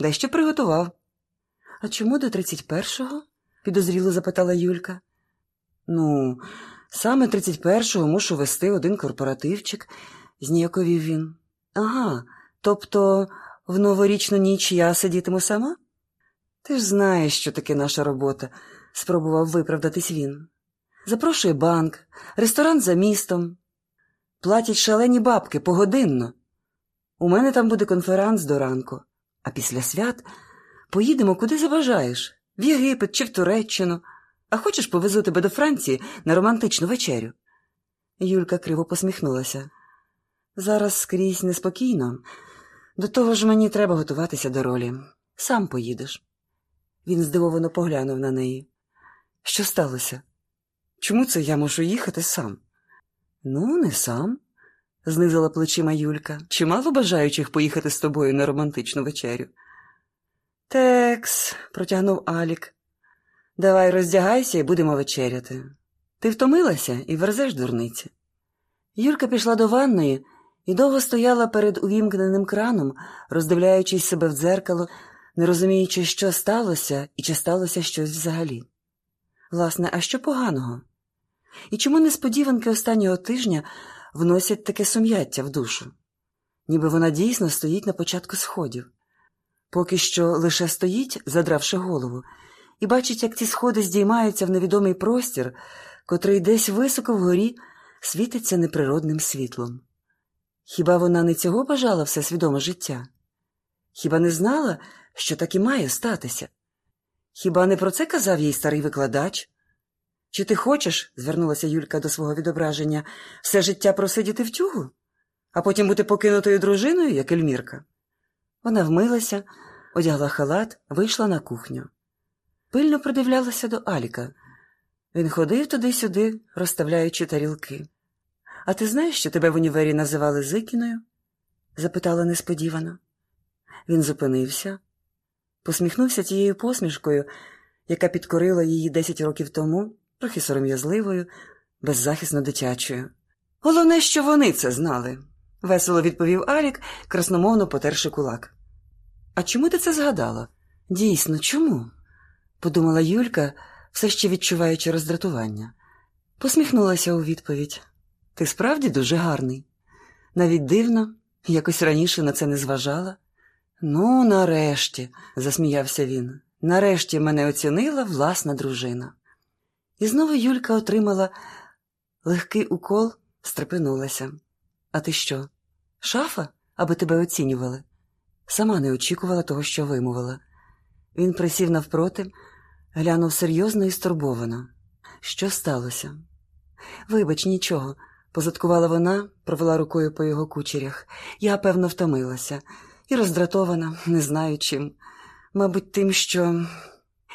Дещо приготував. А чому до тридцять першого? підозріло запитала Юлька. Ну, саме тридцять першого мушу вести один корпоративчик, зніяковів він. Ага, тобто в новорічну ніч я сидітиму сама? Ти ж знаєш, що таке наша робота, спробував виправдатись він. Запрошує банк, ресторан за містом. Платять шалені бабки погодинно. У мене там буде конферанс до ранку, а після свят поїдемо куди забажаєш в Єгипет чи в Туреччину. А хочеш повезу тебе до Франції на романтичну вечерю? Юлька криво посміхнулася. Зараз скрізь неспокійно. До того ж мені треба готуватися до ролі. Сам поїдеш. Він здивовано поглянув на неї. Що сталося? Чому це я мушу їхати сам? Ну, не сам, знизила плечима Юлька. Чимало бажаючих поїхати з тобою на романтичну вечерю. Текс, протягнув Алік. Давай роздягайся і будемо вечеряти. Ти втомилася і верзеш дурниці. Юлька пішла до ванної і довго стояла перед увімкненим краном, роздивляючись себе в дзеркало, не розуміючи, що сталося і чи сталося щось взагалі. Власне, а що поганого? І чому несподіванки останнього тижня вносять таке сум'яття в душу? Ніби вона дійсно стоїть на початку сходів, поки що лише стоїть, задравши голову, і бачить, як ці сходи здіймаються в невідомий простір, котрий десь високо вгорі світиться неприродним світлом. Хіба вона не цього бажала все свідоме життя? Хіба не знала, що так і має статися? Хіба не про це казав їй старий викладач? Чи ти хочеш, звернулася Юлька до свого відображення, все життя просидіти в тюгу, а потім бути покинутою дружиною, як Ельмірка? Вона вмилася, одягла халат, вийшла на кухню. Пильно придивлялася до Аліка. Він ходив туди-сюди, розставляючи тарілки. А ти знаєш, що тебе в універі називали Зикіною? запитала несподівано. Він зупинився, посміхнувся тією посмішкою, яка підкорила її десять років тому, трохи сором'язливою, беззахисно дитячою. Головне, що вони це знали, весело відповів Алік, красномовно потерши кулак. А чому ти це згадала? Дійсно, чому? подумала Юлька, все ще відчуваючи роздратування. Посміхнулася у відповідь. Ти справді дуже гарний. Навіть дивно, якось раніше на це не зважала. Ну, нарешті, засміявся він. Нарешті мене оцінила власна дружина. І знову Юлька отримала легкий укол, стрепенулася. А ти що? Шафа, аби тебе оцінювали? Сама не очікувала того, що вимовила. Він присів навпроти, глянув серйозно і стурбовано. Що сталося? Вибач, нічого, позадкувала вона, провела рукою по його кучерях. Я, певно, втомилася і роздратована, не знаю чим. Мабуть, тим, що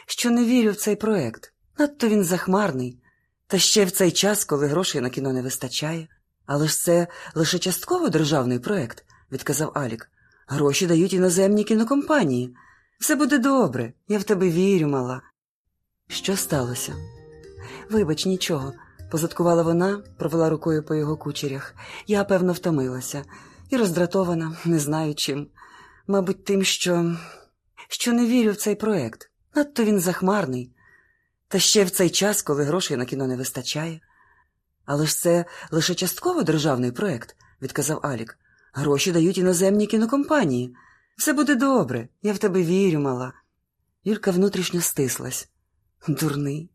що не вірю в цей проект. Надто він захмарний, та ще в цей час, коли грошей на кіно не вистачає. Але ж це лише частково державний проект, відказав Алік. Гроші дають іноземні кінокомпанії. Все буде добре, я в тебе вірю, мала. Що сталося? Вибач, нічого, позадкувала вона, провела рукою по його кучерях. Я, певно, втомилася і роздратована, не знаю чим. Мабуть, тим, що що не вірю в цей проект. Надто він захмарний. Та ще в цей час, коли грошей на кіно не вистачає. Але ж це лише частково державний проект, відказав Алік. Гроші дають іноземні кінокомпанії. Все буде добре, я в тебе вірю, мала. Юлька внутрішньо стислась. Дурний.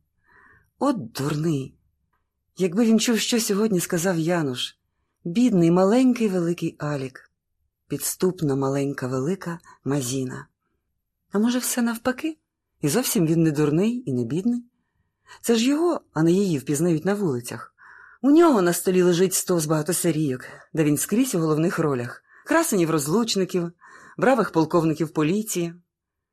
От дурний. Якби він чув, що сьогодні сказав Януш. Бідний, маленький великий Алік, підступна маленька велика Мазіна. А може, все навпаки? І зовсім він не дурний і не бідний. Це ж його, а не її впізнають на вулицях. У нього на столі лежить сто з багатосерійок, де він скрізь у головних ролях красенів розлучників, бравих полковників поліції,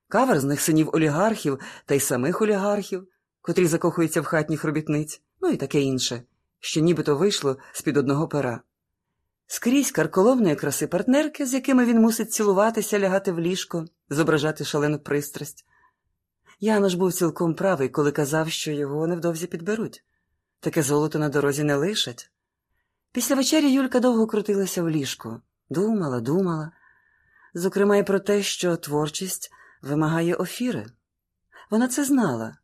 каверзних синів олігархів та й самих олігархів, котрі закохуються в хатніх робітниць, ну і таке інше, що нібито вийшло з-під одного пера. Скрізь карколомної краси партнерки, з якими він мусить цілуватися, лягати в ліжко, зображати шалену пристрасть. Янош був цілком правий, коли казав, що його невдовзі підберуть. Таке золото на дорозі не лишать. Після вечері Юлька довго крутилася в ліжку, думала, думала, зокрема й про те, що творчість вимагає офіри. Вона це знала,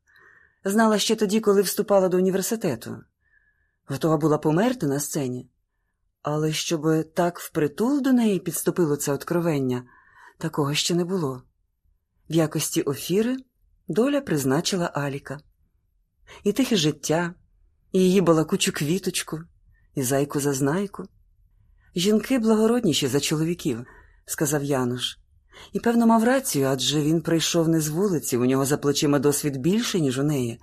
знала ще тоді, коли вступала до університету. Готова була померти на сцені. Але щоб так впритул до неї підступило це откровення, такого ще не було. В якості офіри доля призначила Аліка. І тихе життя, і її балакучу квіточку, і зайку зазнайку. Жінки благородніші за чоловіків, сказав Януш. І, певно, мав рацію, адже він прийшов не з вулиці, у нього за плечима досвід більше, ніж у неї.